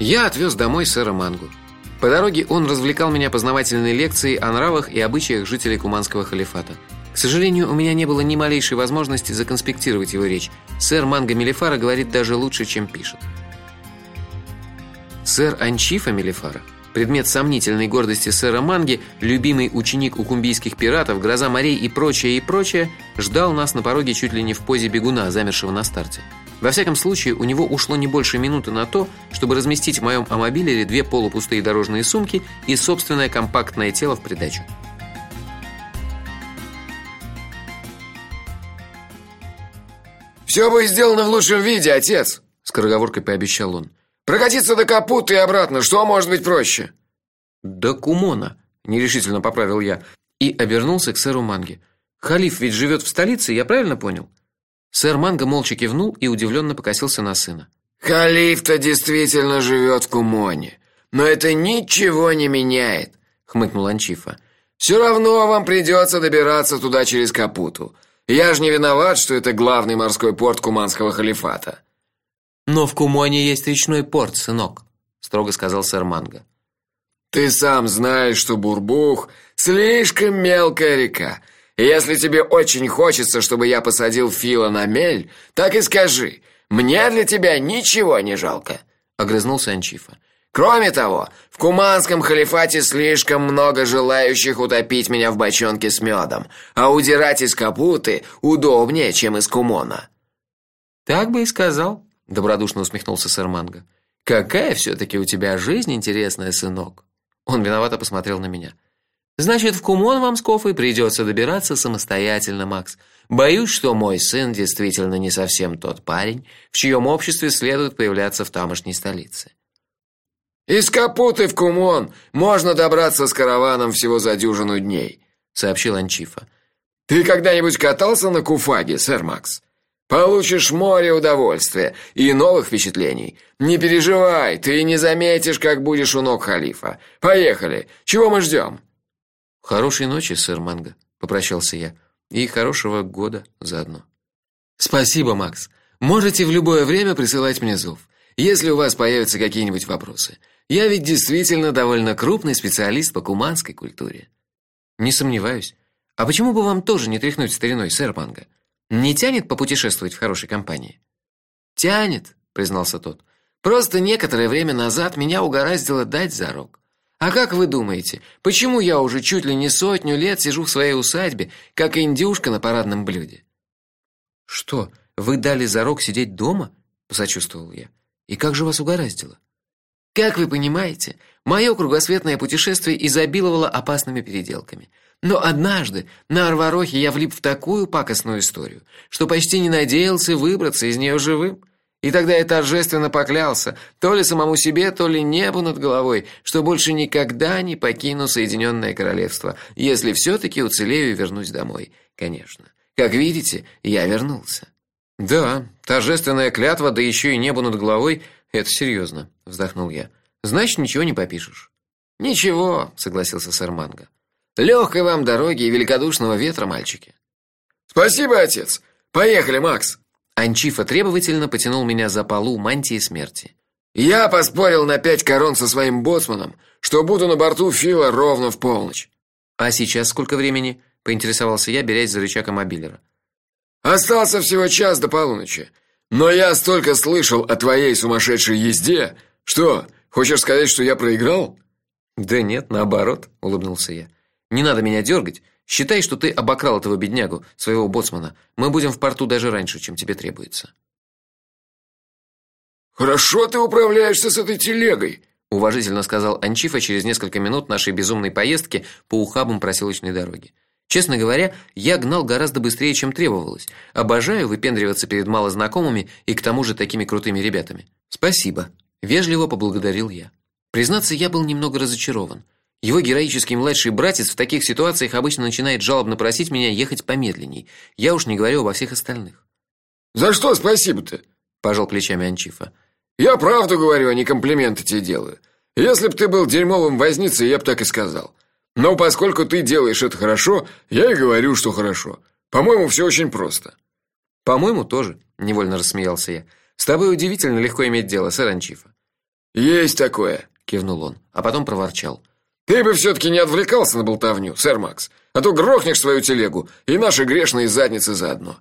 Я отвез домой сэра Мангу. По дороге он развлекал меня познавательной лекцией о нравах и обычаях жителей Куманского халифата. К сожалению, у меня не было ни малейшей возможности законспектировать его речь. Сэр Манго Мелифара говорит даже лучше, чем пишет. Сэр Анчифа Мелифара Предмет сомнительной гордости сэра Манги, любимый ученик укумбийских пиратов, гроза морей и прочее и прочее, ждал нас на пороге чуть ли не в позе бегуна, замершего на старте. Во всяком случае, у него ушло не больше минуты на то, чтобы разместить в моем амобилере две полупустые дорожные сумки и собственное компактное тело в придачу. «Все будет сделано в лучшем виде, отец!» — скороговоркой пообещал он. Прокатиться до Капута и обратно, что может быть проще? До Кумона, нерешительно поправил я и обернулся к сэру Манге. Халиф ведь живет в столице, я правильно понял? Сэр Манго молча кивнул и удивленно покосился на сына. Халиф-то действительно живет в Кумоне, но это ничего не меняет, хмыкнул Анчифа. Все равно вам придется добираться туда через Капуту. Я же не виноват, что это главный морской порт Куманского халифата. Но в Кумоне есть речной порт, сынок, строго сказал сэр Манго. Ты сам знаешь, что Бурбух слишком мелкая река. Если тебе очень хочется, чтобы я посадил Фила на мель, так и скажи. Мне для тебя ничего не жалко, огрызнулся Анчифа. Кроме того, в Куманском халифате слишком много желающих утопить меня в бочонке с медом, а удирать из Капуты удобнее, чем из Кумона. Так бы и сказал, добродушно усмехнулся сэр. Какая все таки у тебя жизнь интересная, сынок. Он виновато посмотрел на меня. Значит, в Кумон вам с Кофой придется добираться самостоятельно, Макс. Боюсь, что мой сын действительно не совсем тот парень, в чьем обществе следует появляться в тамошней столице. Из Капуты в Кумон можно добраться с караваном всего за дюжину дней, сообщил Анчифа. Ты когда-нибудь катался на Куфаге, сэр Макс? Получишь море удовольствия и новых впечатлений. Не переживай, ты не заметишь, как будешь у ног халифа. Поехали. Чего мы ждем?» Хорошей ночи, сэр Манго, попрощался я. И хорошего года заодно. Спасибо, Макс. Можете в любое время присылать мне зов, если у вас появятся какие-нибудь вопросы. Я ведь действительно довольно крупный специалист по куманской культуре. Не сомневаюсь. А почему бы вам тоже не тряхнуть стариной, сэр Манго? Не тянет попутешествовать в хорошей компании? Тянет, признался тот. Просто некоторое время назад меня угораздило дать зарок. А как вы думаете, почему я уже чуть ли не сотню лет сижу в своей усадьбе, как индюшка на парадном блюде? Что, вы дали зарок сидеть дома? посочувствовал я. И как же вас угораздило? Как вы понимаете, мое кругосветное путешествие изобиловало опасными переделками. Но однажды на Арварохе я влип в такую пакостную историю, что почти не надеялся выбраться из нее живым. И тогда я торжественно поклялся, то ли самому себе, то ли небу над головой, что больше никогда не покину Соединенное королевство, если все таки уцелею и вернусь домой. Конечно. Как видите, я вернулся. Да, торжественная клятва, да еще и небо над головой это серьезно, вздохнул я. Значит, ничего не попишешь. Ничего, согласился сэр Манго. Легкой вам дороги и великодушного ветра, мальчики. Спасибо, отец. Поехали, Макс. Анчифа требовательно потянул меня за полу мантии смерти. Я поспорил на пять корон со своим боцманом, что буду на борту Фила ровно в полночь. А сейчас сколько времени? поинтересовался я, берясь за рычаг мобилера. Остался всего час до полуночи. Но я столько слышал о твоей сумасшедшей езде. Что, хочешь сказать, что я проиграл? Да нет, наоборот, улыбнулся я. Не надо меня дергать. Считай, что ты обокрал этого беднягу, своего боцмана. Мы будем в порту даже раньше, чем тебе требуется. Хорошо ты управляешься с этой телегой, уважительно сказал Анчифа через несколько минут нашей безумной поездки по ухабам проселочной дороги. Честно говоря, я гнал гораздо быстрее, чем требовалось. Обожаю выпендриваться перед малознакомыми и к тому же такими крутыми ребятами. Спасибо, вежливо поблагодарил я. Признаться, я был немного разочарован. Его героический младший братец в таких ситуациях обычно начинает жалобно просить меня ехать помедленней. Я уж не говорю обо всех остальных. За что спасибо-то? пожал плечами Анчифа. Я правду говорю, а не комплименты тебе делаю. Если б ты был дерьмовым возницей, я бы так и сказал. Но поскольку ты делаешь это хорошо, я и говорю, что хорошо. По-моему, все очень просто. По-моему, тоже, невольно рассмеялся я. С тобой удивительно легко иметь дело, сэр Анчифа. Есть такое, кивнул он, а потом проворчал: "Ты бы все таки не отвлекался на болтовню, сэр Макс, а то грохнешь свою телегу и наши грешные задницы заодно".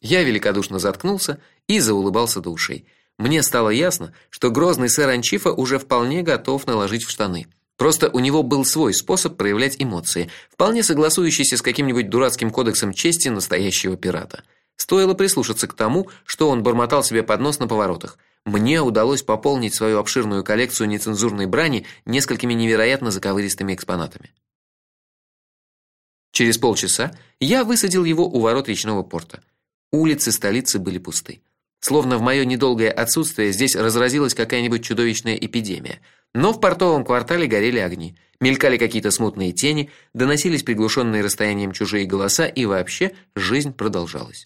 Я великодушно заткнулся и заулыбался до ушей. Мне стало ясно, что грозный сэр Анчифа уже вполне готов наложить в штаны. Просто у него был свой способ проявлять эмоции, вполне согласующийся с каким-нибудь дурацким кодексом чести настоящего пирата. Стоило прислушаться к тому, что он бормотал себе под нос на поворотах. Мне удалось пополнить свою обширную коллекцию нецензурной брани несколькими невероятно заковыристыми экспонатами. Через полчаса я высадил его у ворот речного порта. Улицы столицы были пусты. Словно в моё недолгое отсутствие здесь разразилась какая-нибудь чудовищная эпидемия. Но в портовом квартале горели огни, мелькали какие-то смутные тени, доносились приглушенные расстоянием чужие голоса, и вообще жизнь продолжалась.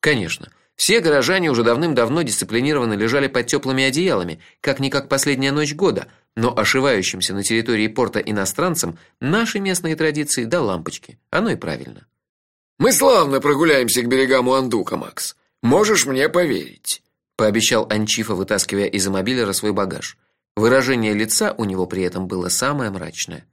Конечно, все горожане уже давным-давно дисциплинированно лежали под теплыми одеялами, как никак последняя ночь года, но ошивающимся на территории порта иностранцам наши местные традиции до лампочки. Оно и правильно. Мы славно прогуляемся к берегам Уандука, Макс. Можешь мне поверить, пообещал Анчифа, вытаскивая из мобилера свой багаж. Выражение лица у него при этом было самое мрачное.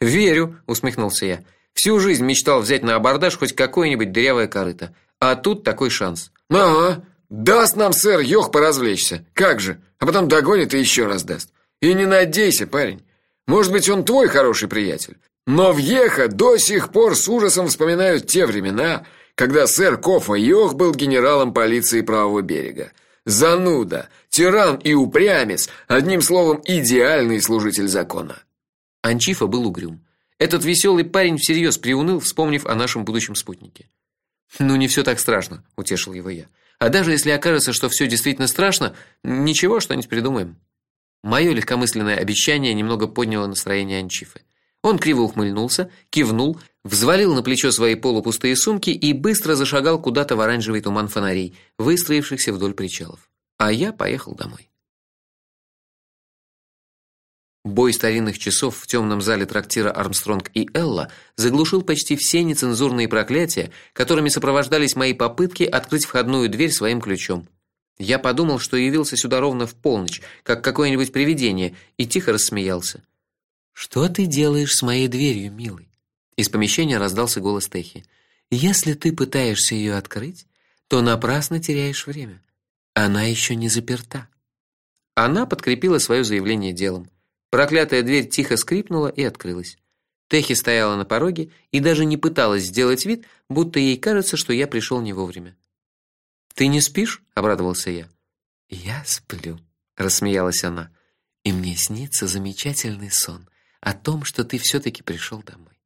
"Верю", усмехнулся я. "Всю жизнь мечтал взять на абордаж хоть какое-нибудь дырявое корыто, а тут такой шанс". "Ага, даст нам сэр Йох поразвлечься. Как же? А потом догонит и еще раз даст. И не надейся, парень. Может быть, он твой хороший приятель. Но в Еха до сих пор с ужасом вспоминают те времена, когда сэр Кофа Йох был генералом полиции правого берега. Зануда, тиран и упрямец, одним словом, идеальный служитель закона. Анчифа был угрюм. Этот веселый парень всерьез приуныл, вспомнив о нашем будущем спутнике. Ну не все так страшно, утешил его я. А даже если окажется, что все действительно страшно, ничего, что-нибудь придумаем. Мое легкомысленное обещание немного подняло настроение Анчифы. Он криво ухмыльнулся, кивнул, взвалил на плечо свои полупустые сумки и быстро зашагал куда-то в оранжевый туман фонарей, выстроившихся вдоль причалов. А я поехал домой. Бой старинных часов в темном зале трактира Армстронг и Элла заглушил почти все нецензурные проклятия, которыми сопровождались мои попытки открыть входную дверь своим ключом. Я подумал, что явился сюда ровно в полночь, как какое-нибудь привидение, и тихо рассмеялся. Что ты делаешь с моей дверью, милый? Из помещения раздался голос Техи. Если ты пытаешься ее открыть, то напрасно теряешь время. Она еще не заперта. Она подкрепила свое заявление делом. Проклятая дверь тихо скрипнула и открылась. Техи стояла на пороге и даже не пыталась сделать вид, будто ей кажется, что я пришел не вовремя. Ты не спишь? обрадовался я. Я сплю, рассмеялась она. И мне снится замечательный сон о том, что ты все таки пришел домой.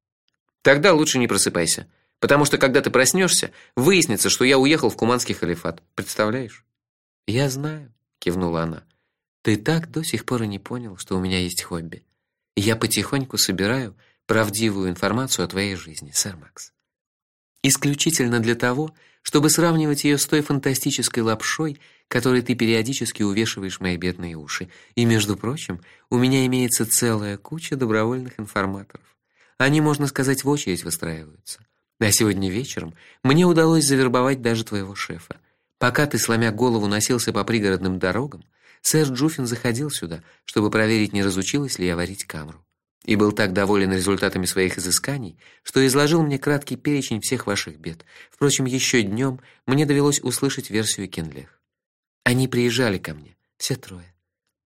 Тогда лучше не просыпайся, потому что когда ты проснешься, выяснится, что я уехал в Куманский халифат. Представляешь? Я знаю, кивнула она. Ты так до сих пор и не понял, что у меня есть хобби. Я потихоньку собираю правдивую информацию о твоей жизни, сэр Макс. Исключительно для того, чтобы сравнивать ее с той фантастической лапшой, которой ты периодически увешиваешь мои бедные уши. И, между прочим, у меня имеется целая куча добровольных информаторов. Они, можно сказать, в очередь выстраиваются. А сегодня вечером мне удалось завербовать даже твоего шефа. Пока ты сломя голову носился по пригородным дорогам, сэр Джуфин заходил сюда, чтобы проверить, не разучилась ли я варить камру и был так доволен результатами своих изысканий, что изложил мне краткий перечень всех ваших бед. Впрочем, еще днем мне довелось услышать версию Кенлех. Они приезжали ко мне, все трое.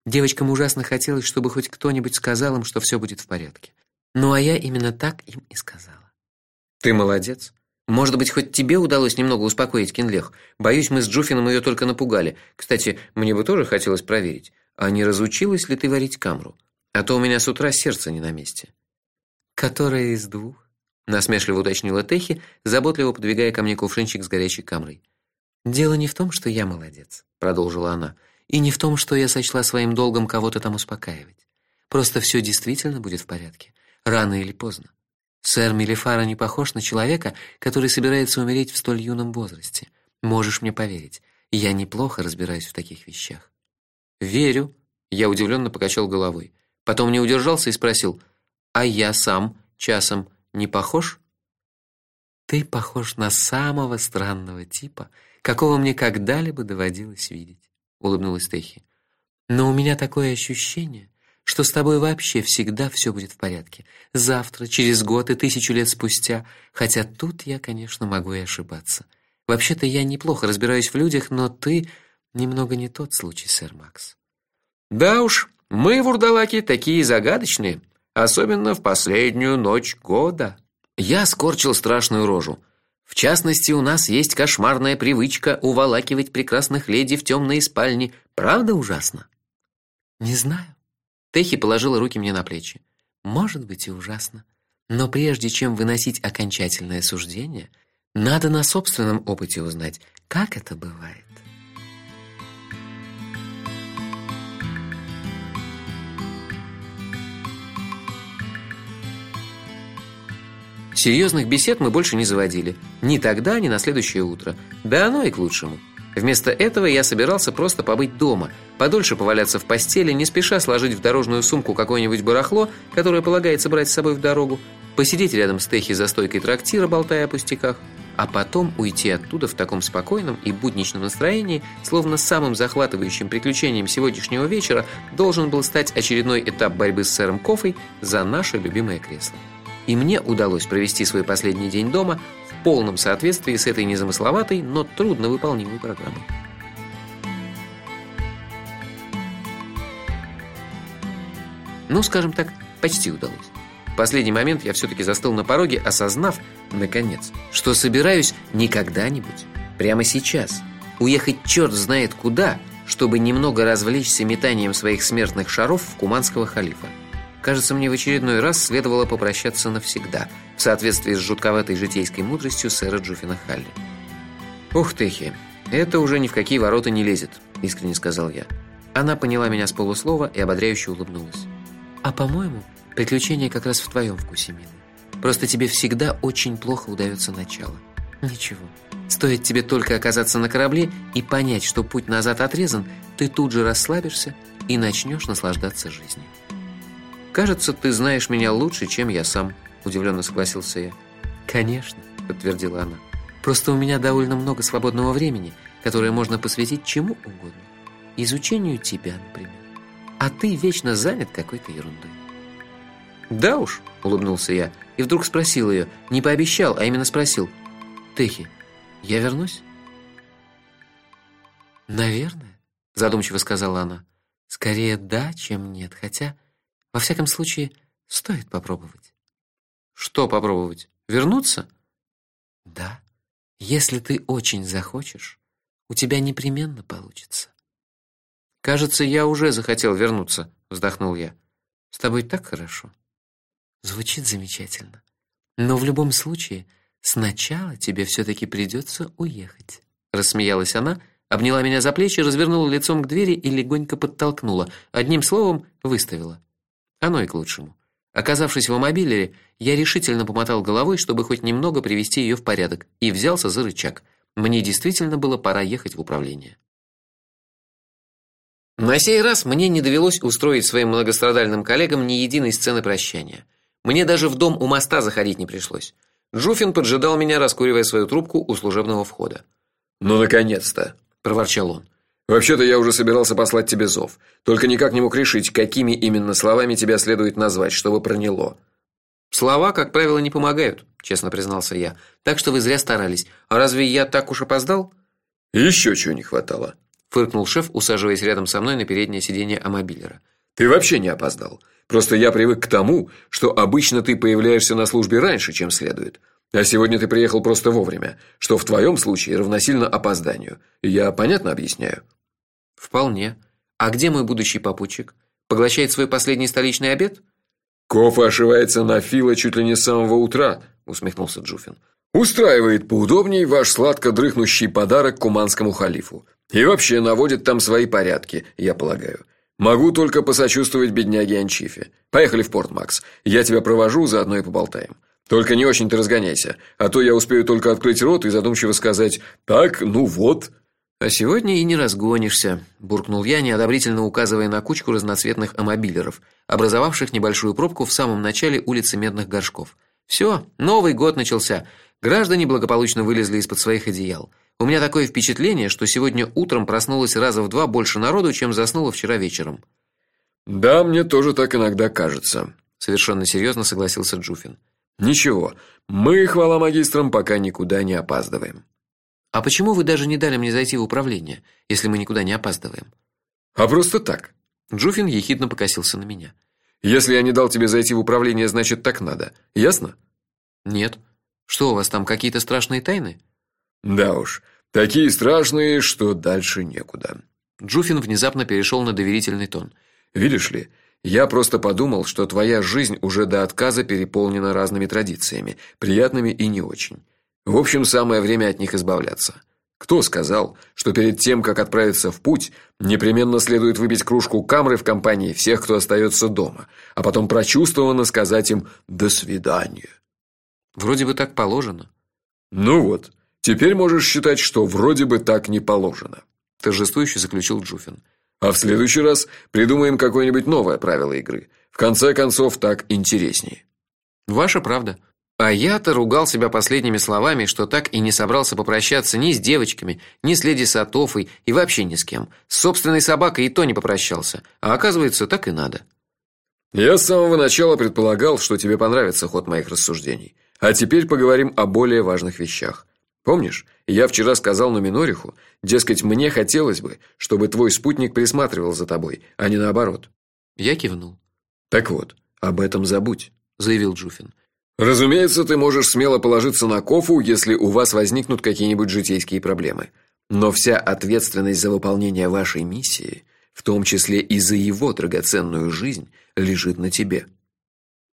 Девочкам ужасно хотелось, чтобы хоть кто-нибудь сказал им, что все будет в порядке. Ну а я именно так им и сказала. Ты молодец. Может быть, хоть тебе удалось немного успокоить Кенлех. Боюсь, мы с Джуфином ее только напугали. Кстати, мне бы тоже хотелось проверить, а не разучилась ли ты варить камру? А то у меня с утра сердце не на месте. Которая из двух? насмешливо уточнила Техи, заботливо подвигая ко мне кувшинчик с горячей камрой. Дело не в том, что я молодец, продолжила она, и не в том, что я сочла своим долгом кого-то там успокаивать. Просто все действительно будет в порядке, рано или поздно. Сэр Мелифара не похож на человека, который собирается умереть в столь юном возрасте. Можешь мне поверить, я неплохо разбираюсь в таких вещах. Верю, я удивленно покачал головой. Потом не удержался и спросил: "А я сам часом не похож?" Ты похож на самого странного типа, какого мне когда-либо доводилось видеть, улыбнулась Техи. Но у меня такое ощущение, что с тобой вообще всегда все будет в порядке. Завтра, через год и тысячу лет спустя, хотя тут я, конечно, могу и ошибаться. Вообще-то я неплохо разбираюсь в людях, но ты немного не тот случай, сэр Макс. Да уж, мы вурдалаки такие загадочные, особенно в последнюю ночь года. Я скорчил страшную рожу. В частности, у нас есть кошмарная привычка уволакивать прекрасных леди в темные спальни. Правда ужасно? Не знаю. Техи положила руки мне на плечи. Может быть и ужасно, но прежде чем выносить окончательное суждение, надо на собственном опыте узнать, как это бывает. Серьезных бесед мы больше не заводили, ни тогда, ни на следующее утро. Да оно и к лучшему. Вместо этого я собирался просто побыть дома, подольше поваляться в постели, не спеша сложить в дорожную сумку какое-нибудь барахло, которое полагается брать с собой в дорогу, посидеть рядом с Техи за стойкой трактира, болтая о пустяках, а потом уйти оттуда в таком спокойном и будничном настроении, словно самым захватывающим приключением сегодняшнего вечера должен был стать очередной этап борьбы с сэром Кофой за наше любимое кресло. И мне удалось провести свой последний день дома полном соответствии с этой незамысловатой, но трудно выполнимой программой. Ну, скажем так, почти удалось. В последний момент я все таки застыл на пороге, осознав наконец, что собираюсь не когда-нибудь, прямо сейчас, уехать черт знает куда, чтобы немного развлечься метанием своих смертных шаров в куманского халифа. Кажется, мне в очередной раз следовало попрощаться навсегда, в соответствии с жутковатой житейской мудростью сэра Джуфина Халли. «Ух ты, Хи, это уже ни в какие ворота не лезет», – искренне сказал я. Она поняла меня с полуслова и ободряюще улыбнулась. «А, по-моему, приключение как раз в твоем вкусе, милый. Просто тебе всегда очень плохо удается начало. Ничего, стоит тебе только оказаться на корабле и понять, что путь назад отрезан, ты тут же расслабишься и начнешь наслаждаться жизнью». Кажется, ты знаешь меня лучше, чем я сам, удивленно согласился я. Конечно, подтвердила она. Просто у меня довольно много свободного времени, которое можно посвятить чему угодно. Изучению тебя, например. А ты вечно занят какой-то ерундой. Да уж, улыбнулся я и вдруг спросил ее, не пообещал, а именно спросил: "Техи, я вернусь?" "Наверное", задумчиво сказала она. "Скорее да, чем нет, хотя во всяком случае, стоит попробовать. Что попробовать? Вернуться? Да. Если ты очень захочешь, у тебя непременно получится. Кажется, я уже захотел вернуться, вздохнул я. С тобой так хорошо. Звучит замечательно. Но в любом случае, сначала тебе все таки придется уехать, рассмеялась она, обняла меня за плечи, развернула лицом к двери и легонько подтолкнула, одним словом, выставила. Оно и к лучшему. Оказавшись в мобилере, я решительно помотал головой, чтобы хоть немного привести ее в порядок, и взялся за рычаг. Мне действительно было пора ехать в управление. На сей раз мне не довелось устроить своим многострадальным коллегам ни единой сцены прощания. Мне даже в дом у моста заходить не пришлось. Джуфин поджидал меня, раскуривая свою трубку у служебного входа. "Ну наконец-то", проворчал он. Вообще-то я уже собирался послать тебе зов, только никак не мог решить, какими именно словами тебя следует назвать, чтобы проняло. Слова, как правило, не помогают, честно признался я. Так что вы зря старались. А разве я так уж опоздал? Еще чего не хватало, фыркнул шеф, усаживаясь рядом со мной на переднее сиденье амобилера. Ты вообще не опоздал. Просто я привык к тому, что обычно ты появляешься на службе раньше, чем следует. А сегодня ты приехал просто вовремя, что в твоем случае равносильно опозданию. Я понятно объясняю. Вполне. А где мой будущий попутчик? Поглощает свой последний столичный обед? Кофа ошивается на Фила чуть ли не с самого утра, усмехнулся Джуфин. Устраивает поудобней ваш сладко дрыхнущий подарок куманскому халифу. И вообще наводит там свои порядки, я полагаю. Могу только посочувствовать бедняге Анчифе. Поехали в порт, Макс. Я тебя провожу, заодно и поболтаем. Только не очень ты разгоняйся, а то я успею только открыть рот и задумчиво сказать: "Так, ну вот". А сегодня и не разгонишься, буркнул я, неодобрительно указывая на кучку разноцветных амобилеров, образовавших небольшую пробку в самом начале улицы Медных горшков. Все, Новый год начался. Граждане благополучно вылезли из-под своих одеял. У меня такое впечатление, что сегодня утром проснулось раза в два больше народу, чем заснуло вчера вечером. Да, мне тоже так иногда кажется, совершенно серьезно согласился Джуфин. Ничего. Мы, хвала магистрам, пока никуда не опаздываем. А почему вы даже не дали мне зайти в управление, если мы никуда не опаздываем? А просто так. Джуфин ехидно покосился на меня. Если я не дал тебе зайти в управление, значит, так надо. Ясно? Нет. Что у вас там какие-то страшные тайны? Да уж, такие страшные, что дальше некуда. Джуфин внезапно перешел на доверительный тон. Видишь ли, я просто подумал, что твоя жизнь уже до отказа переполнена разными традициями, приятными и не очень. В общем, самое время от них избавляться. Кто сказал, что перед тем, как отправиться в путь, непременно следует выпить кружку камры в компании всех, кто остается дома, а потом прочувствованно сказать им до свидания? Вроде бы так положено. Ну вот, теперь можешь считать, что вроде бы так не положено, торжествующе заключил Джуфин. А в следующий раз придумаем какое-нибудь новое правило игры. В конце концов, так интереснее. Ваша правда. А я-то ругал себя последними словами, что так и не собрался попрощаться ни с девочками, ни с леди Сатофой и вообще ни с кем. С собственной собакой и то не попрощался. А оказывается, так и надо. Я с самого начала предполагал, что тебе понравится ход моих рассуждений. А теперь поговорим о более важных вещах. Помнишь, я вчера сказал на Минориху, дескать, мне хотелось бы, чтобы твой спутник присматривал за тобой, а не наоборот. Я кивнул. Так вот, об этом забудь, заявил Джуфин. Разумеется, ты можешь смело положиться на Кофу, если у вас возникнут какие-нибудь житейские проблемы. Но вся ответственность за выполнение вашей миссии, в том числе и за его драгоценную жизнь, лежит на тебе.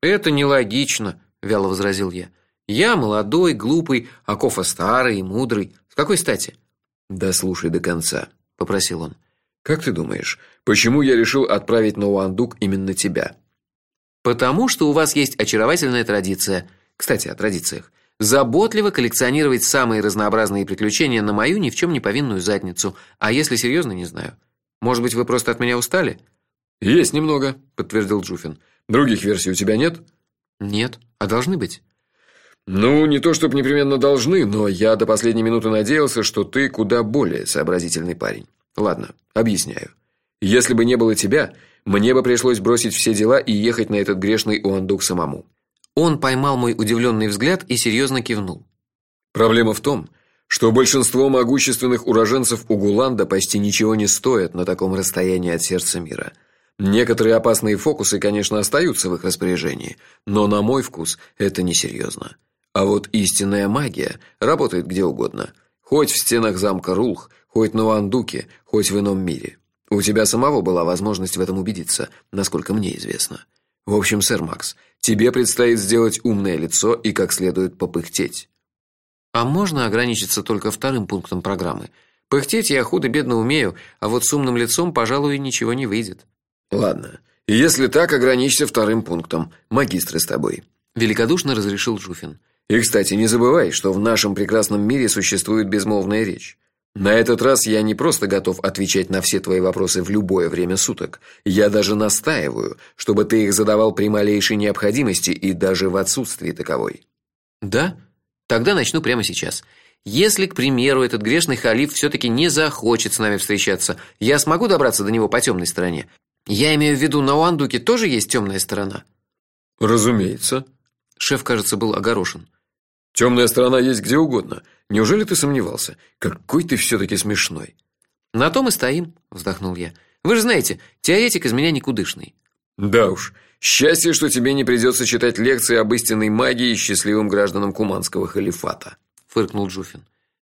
Это нелогично, вяло возразил я. Я молодой, глупый, а Кофа старый и мудрый. С какой стати? Да слушай до конца, попросил он. Как ты думаешь, почему я решил отправить на Уандук именно тебя? Потому что у вас есть очаровательная традиция. Кстати, о традициях. Заботливо коллекционировать самые разнообразные приключения на мою ни в чем не повинную задницу. А если серьезно, не знаю. Может быть, вы просто от меня устали? Есть немного, подтвердил Джуфин. Других версий у тебя нет? Нет, а должны быть. Ну, не то чтобы непременно должны, но я до последней минуты надеялся, что ты куда более сообразительный парень. Ладно, объясняю. Если бы не было тебя, мне бы пришлось бросить все дела и ехать на этот грешный Уандук самому. Он поймал мой удивленный взгляд и серьезно кивнул. Проблема в том, что большинство могущественных уроженцев Угуланда почти ничего не стоят на таком расстоянии от сердца мира. Некоторые опасные фокусы, конечно, остаются в их распоряжении, но на мой вкус это несерьезно. А вот истинная магия работает где угодно, хоть в стенах замка Рулх, хоть на Уандуке, хоть в ином мире. У тебя самого была возможность в этом убедиться, насколько мне известно. В общем, сэр Макс, тебе предстоит сделать умное лицо и как следует попыхтеть. А можно ограничиться только вторым пунктом программы? Пыхтеть я худо-бедно умею, а вот с умным лицом, пожалуй, ничего не выйдет. Ладно. Если так, ограничься вторым пунктом. Магистры с тобой, великодушно разрешил Жуфин. И, кстати, не забывай, что в нашем прекрасном мире существует безмолвная речь. На этот раз я не просто готов отвечать на все твои вопросы в любое время суток. Я даже настаиваю, чтобы ты их задавал при малейшей необходимости и даже в отсутствии таковой. Да? Тогда начну прямо сейчас. Если, к примеру, этот грешный халиф все таки не захочет с нами встречаться, я смогу добраться до него по темной стороне. Я имею в виду, на Уандуке тоже есть темная сторона. Разумеется. Шеф, кажется, был огорошен. Темная сторона есть где угодно. Неужели ты сомневался? Какой ты все таки смешной. На том и стоим, вздохнул я. Вы же знаете, теоретик из меня никудышный. Да уж. Счастье, что тебе не придется читать лекции об истинной магии и счастливым гражданам куманского халифата, фыркнул Джуфин.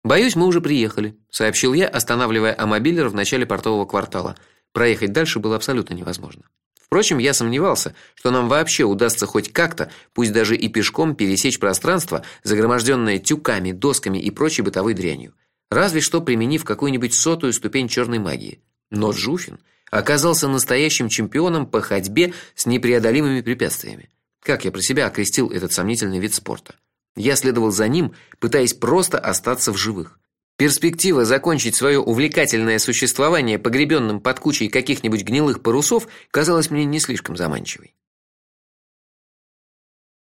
Боюсь, мы уже приехали, сообщил я, останавливая амобилер в начале портового квартала. Проехать дальше было абсолютно невозможно. Впрочем, я сомневался, что нам вообще удастся хоть как-то, пусть даже и пешком, пересечь пространство, загроможденное тюками, досками и прочей бытовой дрянью. Разве что применив какую-нибудь сотую ступень черной магии. Но Жуфин оказался настоящим чемпионом по ходьбе с непреодолимыми препятствиями. Как я про себя окрестил этот сомнительный вид спорта. Я следовал за ним, пытаясь просто остаться в живых. Перспектива закончить свое увлекательное существование погребенным под кучей каких-нибудь гнилых парусов казалась мне не слишком заманчивой.